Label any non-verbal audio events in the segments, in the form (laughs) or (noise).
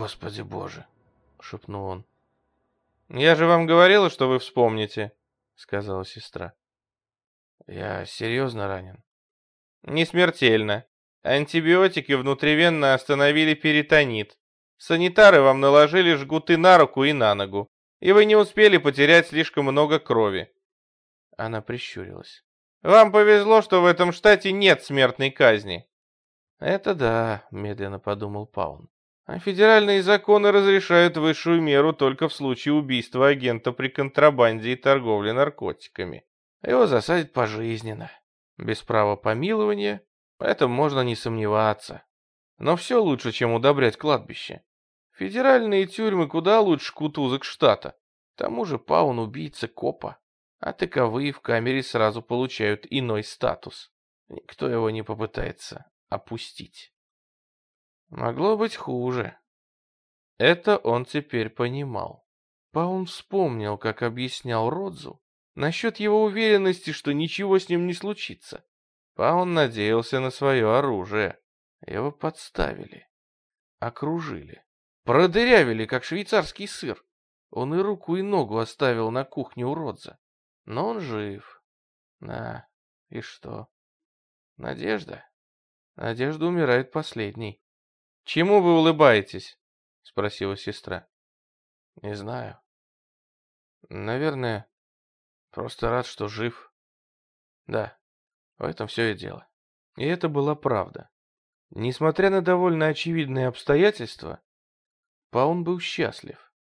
«Господи боже!» — шепнул он. «Я же вам говорила, что вы вспомните», — сказала сестра. «Я серьезно ранен?» «Не смертельно. Антибиотики внутривенно остановили перитонит. Санитары вам наложили жгуты на руку и на ногу, и вы не успели потерять слишком много крови». Она прищурилась. «Вам повезло, что в этом штате нет смертной казни». «Это да», — медленно подумал Паун. «А федеральные законы разрешают высшую меру только в случае убийства агента при контрабанде и торговле наркотиками. Его засадят пожизненно, без права помилования, в этом можно не сомневаться. Но все лучше, чем удобрять кладбище. Федеральные тюрьмы куда лучше кутузок штата. К тому же Паун убийца копа, а таковые в камере сразу получают иной статус. Никто его не попытается опустить. Могло быть хуже. Это он теперь понимал. Паун вспомнил, как объяснял Родзу насчет его уверенности, что ничего с ним не случится. Паун надеялся на свое оружие. Его подставили, окружили. Продырявили, как швейцарский сыр. Он и руку, и ногу оставил на кухне у Родза. Но он жив. Да, и что? Надежда? Надежда умирает последней. «Чему вы улыбаетесь?» — спросила сестра. «Не знаю. Наверное, просто рад, что жив. Да, в этом все и дело». И это была правда. Несмотря на довольно очевидные обстоятельства, Паун был счастлив.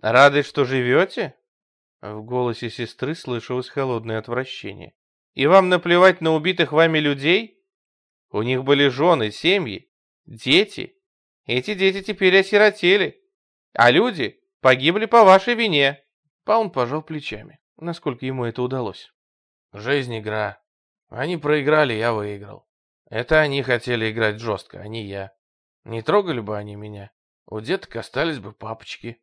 «Рады, что живете?» В голосе сестры слышалось холодное отвращение. «И вам наплевать на убитых вами людей? У них были жены, семьи, дети. Эти дети теперь осиротели, а люди погибли по вашей вине». Паун пожал плечами, насколько ему это удалось. «Жизнь — игра. Они проиграли, я выиграл. Это они хотели играть жестко, а не я. Не трогали бы они меня, у деток остались бы папочки.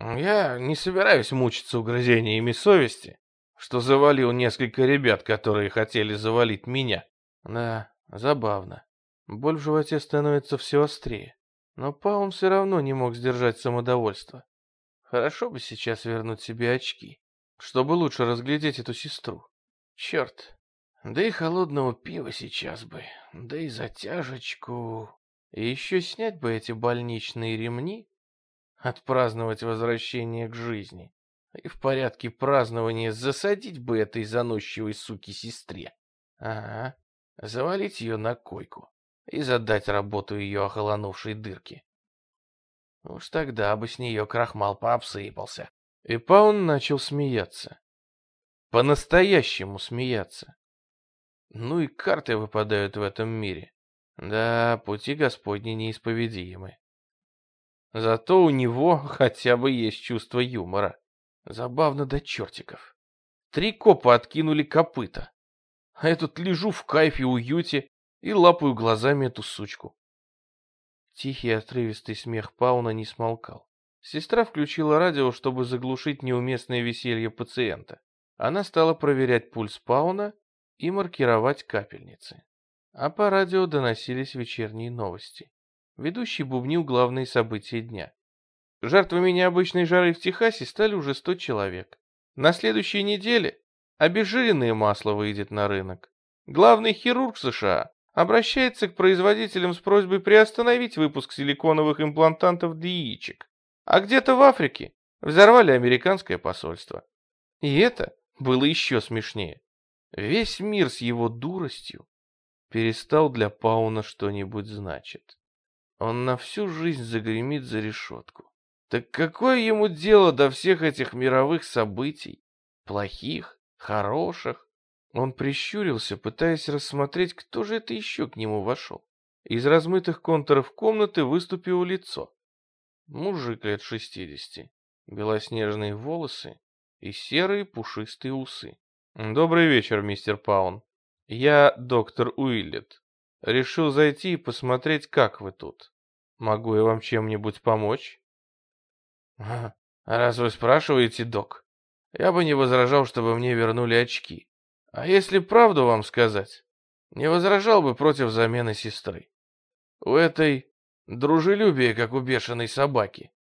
Я не собираюсь мучиться угрызениями совести, что завалил несколько ребят, которые хотели завалить меня. Да, забавно. Боль в животе становится все острее. Но Паун все равно не мог сдержать самодовольство. Хорошо бы сейчас вернуть себе очки, чтобы лучше разглядеть эту сестру. Черт, да и холодного пива сейчас бы, да и затяжечку. И еще снять бы эти больничные ремни, отпраздновать возвращение к жизни. И в порядке празднования засадить бы этой заносчивой суки-сестре. Ага, завалить ее на койку и задать работу ее охолонувшей дырке. Уж тогда бы с нее крахмал пообсыпался. И Паун начал смеяться. По-настоящему смеяться. Ну и карты выпадают в этом мире. Да, пути Господни неисповедимы. Зато у него хотя бы есть чувство юмора. Забавно до чертиков. Три копа откинули копыта. А я тут лежу в кайфе уюте и лапаю глазами эту сучку. Тихий отрывистый смех Пауна не смолкал. Сестра включила радио, чтобы заглушить неуместное веселье пациента. Она стала проверять пульс Пауна и маркировать капельницы. А по радио доносились вечерние новости. Ведущий бубнил главные события дня. Жертвами необычной жары в Техасе стали уже 100 человек. На следующей неделе обезжиренное масло выйдет на рынок. Главный хирург США обращается к производителям с просьбой приостановить выпуск силиконовых имплантантов для яичек. А где-то в Африке взорвали американское посольство. И это было еще смешнее. Весь мир с его дуростью перестал для Пауна что-нибудь значить. Он на всю жизнь загремит за решетку. Так какое ему дело до всех этих мировых событий? Плохих, хороших? Он прищурился, пытаясь рассмотреть, кто же это еще к нему вошел. Из размытых контуров комнаты выступило лицо. Мужик лет шестидесяти. Белоснежные волосы и серые пушистые усы. «Добрый вечер, мистер Паун», я доктор Уиллет. Решил зайти и посмотреть, как вы тут. Могу я вам чем-нибудь помочь? Раз вы спрашиваете, док, я бы не возражал, чтобы мне вернули очки. А если правду вам сказать, не возражал бы против замены сестры. У этой Дружелюбие, как у бешеной собаки.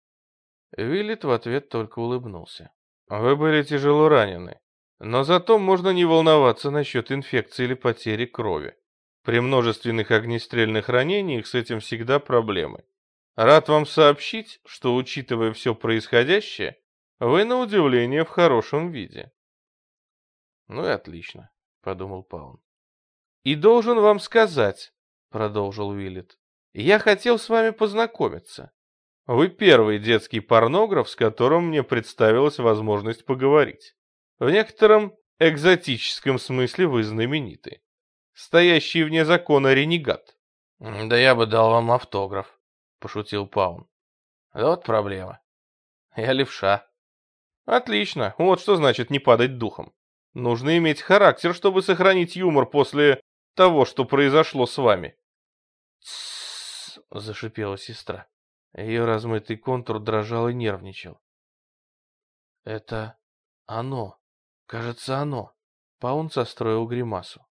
Виллет в ответ только улыбнулся. Вы были тяжело ранены. Но зато можно не волноваться насчет инфекции или потери крови. При множественных огнестрельных ранениях с этим всегда проблемы. Рад вам сообщить, что, учитывая все происходящее, вы на удивление в хорошем виде. Ну и отлично, подумал Паун. И должен вам сказать, продолжил Уиллет, я хотел с вами познакомиться. Вы первый детский порнограф, с которым мне представилась возможность поговорить. В некотором экзотическом смысле вы знамениты. Стоящий вне закона ренегат. Да я бы дал вам автограф, пошутил Паун. Вот проблема. Я левша. Отлично. Вот что значит не падать духом. Нужно иметь характер, чтобы сохранить юмор после того, что произошло с вами. Тссс, зашипела сестра. Ее размытый контур дрожал и нервничал. Это оно. Кажется, оно. Паун состроил гримасу.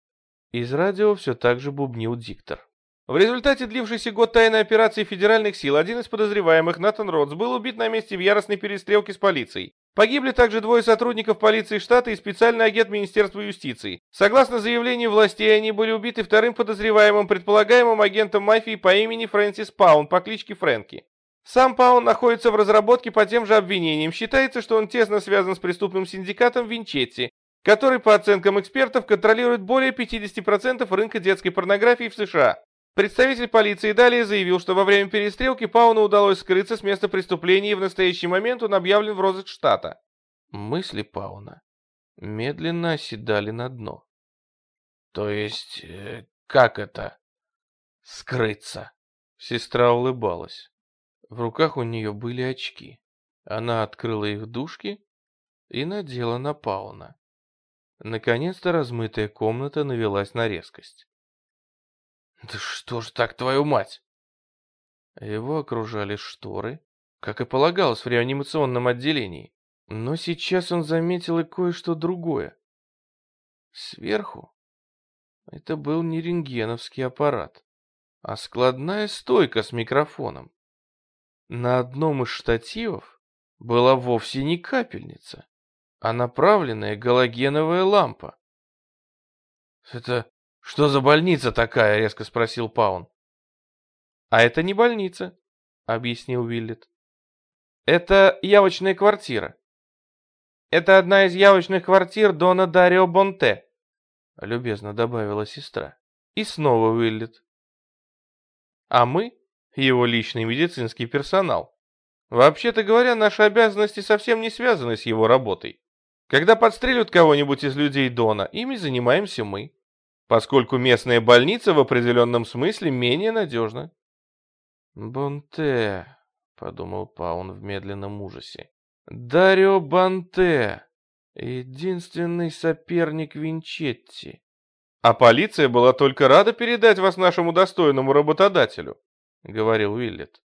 Из радио все так же бубнил диктор. В результате длившейся год тайной операции федеральных сил один из подозреваемых, Натан Ротс, был убит на месте в яростной перестрелке с полицией. Погибли также двое сотрудников полиции штата и специальный агент Министерства юстиции. Согласно заявлению властей, они были убиты вторым подозреваемым, предполагаемым агентом мафии по имени Фрэнсис Паун по кличке Фрэнки. Сам Паун находится в разработке по тем же обвинениям. Считается, что он тесно связан с преступным синдикатом Винчетти, который, по оценкам экспертов, контролирует более 50% рынка детской порнографии в США. Представитель полиции далее заявил, что во время перестрелки Пауну удалось скрыться с места преступления и в настоящий момент он объявлен в розыск штата. Мысли Пауна медленно оседали на дно. То есть, э, как это? Скрыться? Сестра улыбалась. В руках у нее были очки. Она открыла их дужки и надела на Пауна. Наконец-то размытая комната навелась на резкость. «Да что ж так, твою мать?» Его окружали шторы, как и полагалось в реанимационном отделении. Но сейчас он заметил и кое-что другое. Сверху это был не рентгеновский аппарат, а складная стойка с микрофоном. На одном из штативов была вовсе не капельница, а направленная галогеновая лампа. «Это что за больница такая?» — резко спросил Паун. «А это не больница», — объяснил Виллет. «Это явочная квартира. Это одна из явочных квартир Дона Дарио Бонте», — любезно добавила сестра. И снова Виллет. «А мы его личный медицинский персонал. Вообще-то говоря, наши обязанности совсем не связаны с его работой. Когда подстрелят кого-нибудь из людей Дона, ими занимаемся мы, поскольку местная больница в определенном смысле менее надежна. «Бонте», — подумал Паун в медленном ужасе, — «Дарио Бонте, единственный соперник Винчетти». А полиция была только рада передать вас нашему достойному работодателю. — говорил Уиллет.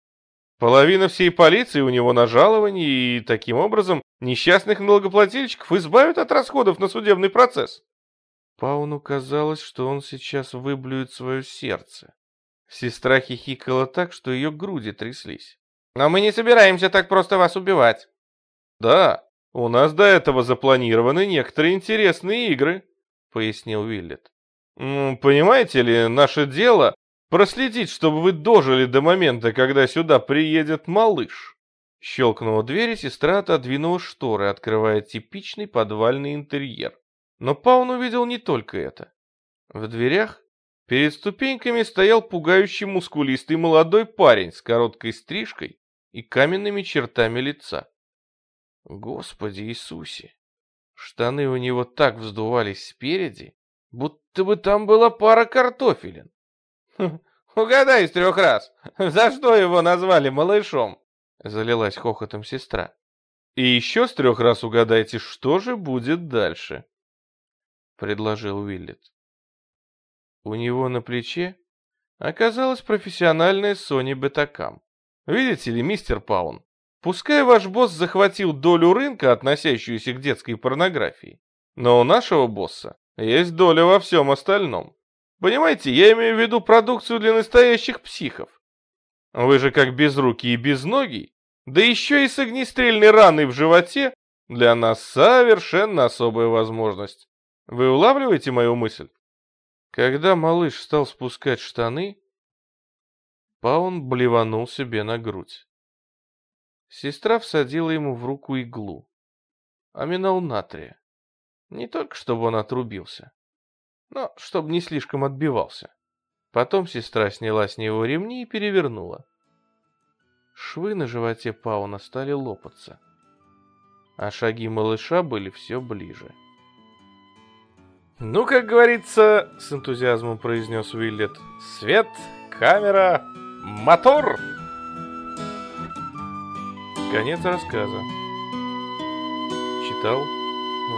«Половина всей полиции у него на жаловании, и таким образом несчастных налогоплательщиков избавят от расходов на судебный процесс». Пауну казалось, что он сейчас выблюет свое сердце. Сестра хихикала так, что ее груди тряслись. «Но мы не собираемся так просто вас убивать». «Да, у нас до этого запланированы некоторые интересные игры», — пояснил Уиллет. «Понимаете ли, наше дело Проследить, чтобы вы дожили до момента, когда сюда приедет малыш. Щелкнула дверь, и сестра отодвинула шторы, открывая типичный подвальный интерьер. Но Паун увидел не только это. В дверях перед ступеньками стоял пугающий мускулистый молодой парень с короткой стрижкой и каменными чертами лица. Господи Иисусе! Штаны у него так вздувались спереди, будто бы там была пара картофелин. (laughs) «Угадай из трех раз, (laughs) за что его назвали малышом?» Залилась хохотом сестра. «И еще с трех раз угадайте, что же будет дальше?» Предложил Уиллет. У него на плече оказалась профессиональная Sony Betacam. Видите ли, мистер Паун, пускай ваш босс захватил долю рынка, относящуюся к детской порнографии, но у нашего босса есть доля во всем остальном. Понимаете, я имею в виду продукцию для настоящих психов. Вы же как без руки и без ноги, да еще и с огнестрельной раной в животе, для нас совершенно особая возможность. Вы улавливаете мою мысль? Когда малыш стал спускать штаны, Паун блеванул себе на грудь. Сестра всадила ему в руку иглу. Аминал натрия. Не только чтобы он отрубился, но чтобы не слишком отбивался. Потом сестра сняла с него ремни и перевернула. Швы на животе Пауна стали лопаться, а шаги малыша были все ближе. «Ну, как говорится, — с энтузиазмом произнес Уиллет, — свет, камера, мотор!» Конец рассказа. Читал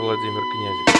Владимир Князев.